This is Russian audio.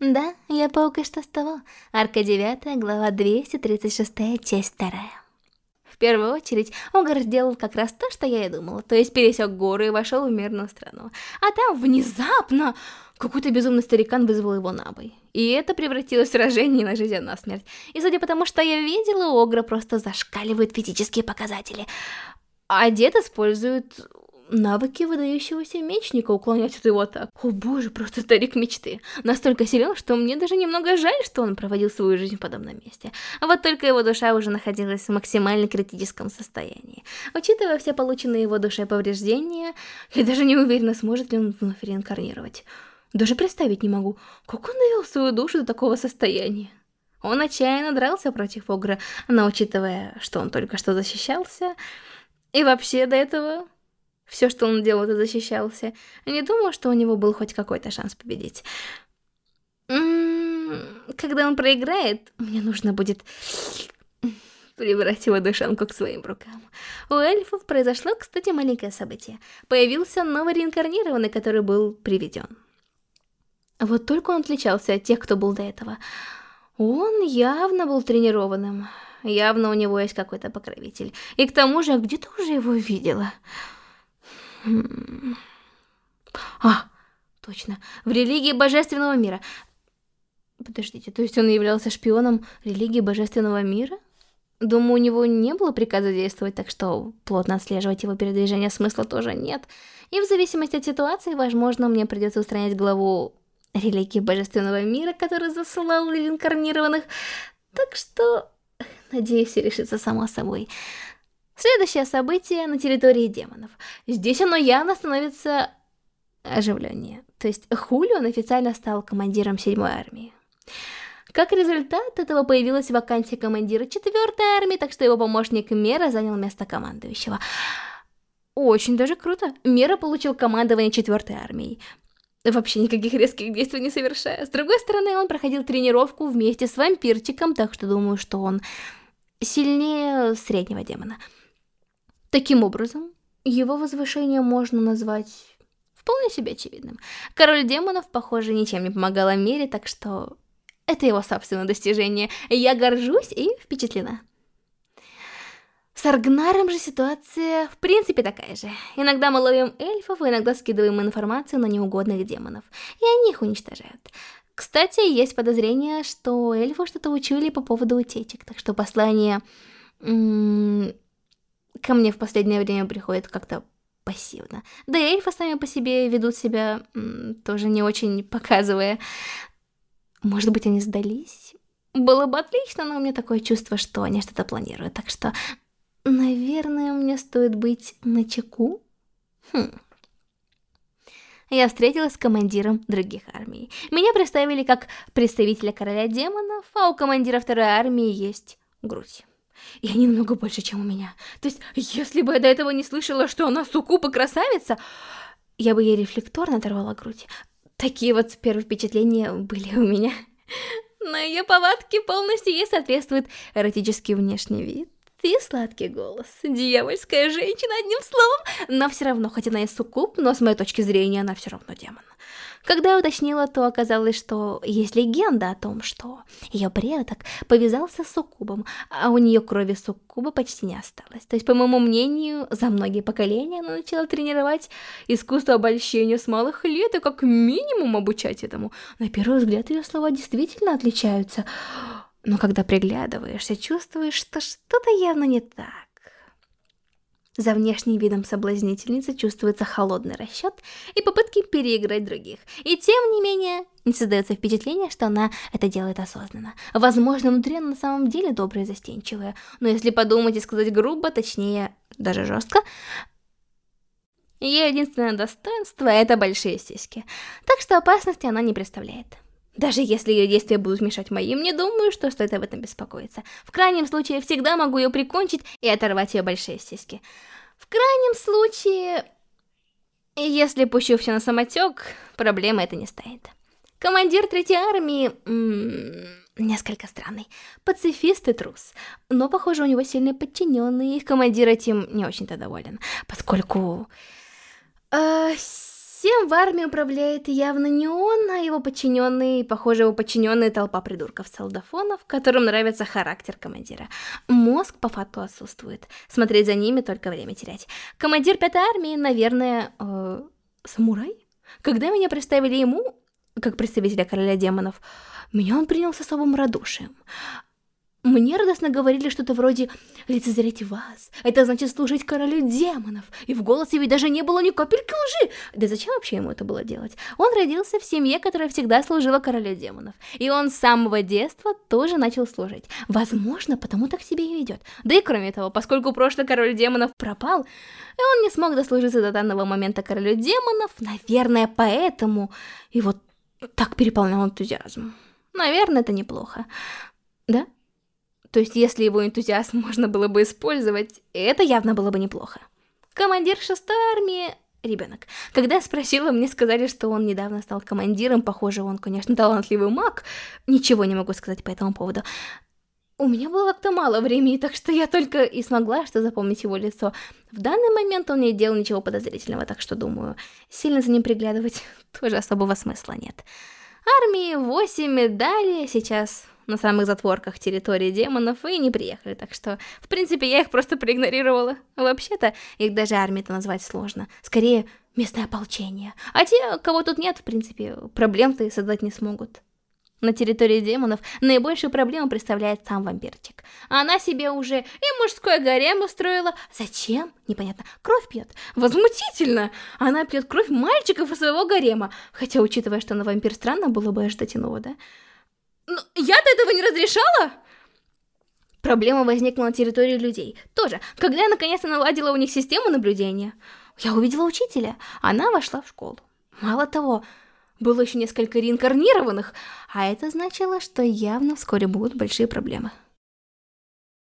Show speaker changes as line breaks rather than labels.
Да, я паук и что с того. Арка 9, глава 236, часть 2. В первую очередь, Огар сделал как раз то, что я и думала, то есть пересек горы и вошел в мирную страну. А там внезапно какой-то безумный старикан вызвал его на бой. И это превратилось в сражение на жизнь и на смерть. И судя по тому, что я видела, у Огра просто зашкаливают физические показатели. А дед использует навыки выдающегося мечника уклонять от его атак. О боже, просто старик мечты. Настолько силен, что мне даже немного жаль, что он проводил свою жизнь в подобном месте. А вот только его душа уже находилась в максимально критическом состоянии. Учитывая все полученные его душой повреждения, я даже не уверена, сможет ли он вновь реинкарнировать. Даже представить не могу, как он довел свою душу до такого состояния. Он отчаянно дрался против Огра, но учитывая, что он только что защищался, и вообще до этого все, что он делал, это защищался. Не думал, что у него был хоть какой-то шанс победить. М-м, когда он проиграет, мне нужно будет прибрать его душанку к своим рукам. У эльфов произошло, кстати, маленькое событие. Появился новый реинкарнированный, который был приведен. Вот только он отличался от тех, кто был до этого. Он явно был тренированным. Явно у него есть какой-то покровитель. И к тому же, где-то уже его видела. А, точно, в религии божественного мира. Подождите, то есть он являлся шпионом религии божественного мира? Думаю, у него не было приказа действовать, так что плотно отслеживать его передвижение смысла тоже нет. И в зависимости от ситуации, возможно, мне придется устранять главу религии божественного мира, который засылал реинкарнированных. Так что, надеюсь, решится само собой. Следующее событие на территории демонов. Здесь оно явно становится оживленнее. То есть Хулион официально стал командиром 7-й армии. Как результат этого появилась вакансия командира 4-й армии, так что его помощник Мера занял место командующего. Очень даже круто. Мера получил командование 4-й армией. Вообще никаких резких действий не совершая. С другой стороны, он проходил тренировку вместе с вампирчиком, так что думаю, что он сильнее среднего демона. Таким образом, его возвышение можно назвать вполне себе очевидным. Король демонов, похоже, ничем не помогал Амере, так что это его собственное достижение. Я горжусь и впечатлена. С Аргнаром же ситуация в принципе такая же. Иногда мы ловим эльфов, иногда скидываем информацию на неугодных демонов, и они их уничтожают. Кстати, есть подозрение, что эльфы что-то учили по поводу утечек, так что послание ко мне в последнее время приходит как-то пассивно. Да и эльфы сами по себе ведут себя тоже не очень показывая. Может быть, они сдались? Было бы отлично, но у меня такое чувство, что они что-то планируют. Так что, наверное, мне стоит быть начеку. Хм. Я встретилась с командиром других армий. Меня представили как представителя короля демонов, а у командира второй армии есть грудь. И они намного больше, чем у меня. То есть, если бы я до этого не слышала, что она суккуб и красавица, я бы ей рефлекторно оторвала грудь. Такие вот первые впечатления были у меня. Но ее повадки полностью ей соответствует эротический внешний вид. И сладкий голос. Дьявольская женщина, одним словом. Но все равно, хоть она и суккуб, но с моей точки зрения она все равно демон. Когда я уточнила, то оказалось, что есть легенда о том, что ее предок повязался с суккубом, а у нее крови суккуба почти не осталось. То есть, по моему мнению, за многие поколения она начала тренировать искусство обольщения с малых лет и как минимум обучать этому. На первый взгляд ее слова действительно отличаются, но когда приглядываешься, чувствуешь, что что-то явно не так. За внешним видом соблазнительницы чувствуется холодный расчет и попытки переиграть других. И тем не менее, не создается впечатление, что она это делает осознанно. Возможно, внутри она на самом деле добрая и застенчивая. Но если подумать и сказать грубо, точнее, даже жестко, ее единственное достоинство — это большие сиськи. Так что опасности она не представляет. Даже если ее действия будут мешать моим, не думаю, что стоит об этом беспокоиться. В крайнем случае, я всегда могу ее прикончить и оторвать ее большие сиськи. В крайнем случае, если пущу все на самотек, проблемы это не станет. Командир третьей армии... несколько странный. Пацифист и трус. Но, похоже, у него сильные подчиненные, их командир этим не очень-то доволен. Поскольку... Э, Всем в армии управляет явно не он, а его подчиненные, похоже, его подчиненные толпа придурков-солдафонов, которым нравится характер командира. Мозг по факту отсутствует. Смотреть за ними только время терять. Командир пятой армии, наверное, э, самурай? Когда меня представили ему, как представителя короля демонов, меня он принял с особым радушием. Мне радостно говорили что-то вроде «Лицезреть вас, это значит служить королю демонов», и в голосе ведь даже не было ни капельки лжи. Да зачем вообще ему это было делать? Он родился в семье, которая всегда служила королю демонов, и он с самого детства тоже начал служить. Возможно, потому так себе и ведет. Да и кроме того, поскольку прошлый король демонов пропал, и он не смог дослужиться до данного момента королю демонов, наверное, поэтому вот так переполнял энтузиазм. Наверное, это неплохо. Да? То есть, если его энтузиазм можно было бы использовать, это явно было бы неплохо. Командир шестой армии — ребенок. Когда я спросила, мне сказали, что он недавно стал командиром, похоже, он, конечно, талантливый маг. Ничего не могу сказать по этому поводу. У меня было как-то мало времени, так что я только и смогла что запомнить его лицо. В данный момент он не делал ничего подозрительного, так что, думаю, сильно за ним приглядывать тоже особого смысла нет. Армии 8 медалей сейчас на самых затворках территории демонов и не приехали, так что, в принципе, я их просто проигнорировала. Вообще-то, их даже армией-то назвать сложно. Скорее, местное ополчение. А те, кого тут нет, в принципе, проблем-то и создать не смогут. На территории демонов наибольшую проблему представляет сам вампирчик. Она себе уже и мужской гарем устроила. Зачем? Непонятно. Кровь пьет. Возмутительно! Она пьет кровь мальчиков из своего гарема. Хотя, учитывая, что она вампир, странно было бы ожидать иного, да? Но ну, я-то этого не разрешала? Проблема возникла на территории людей. Тоже, когда я наконец-то наладила у них систему наблюдения. Я увидела учителя. Она вошла в школу. Мало того, было еще несколько реинкарнированных, а это значило, что явно вскоре будут большие проблемы.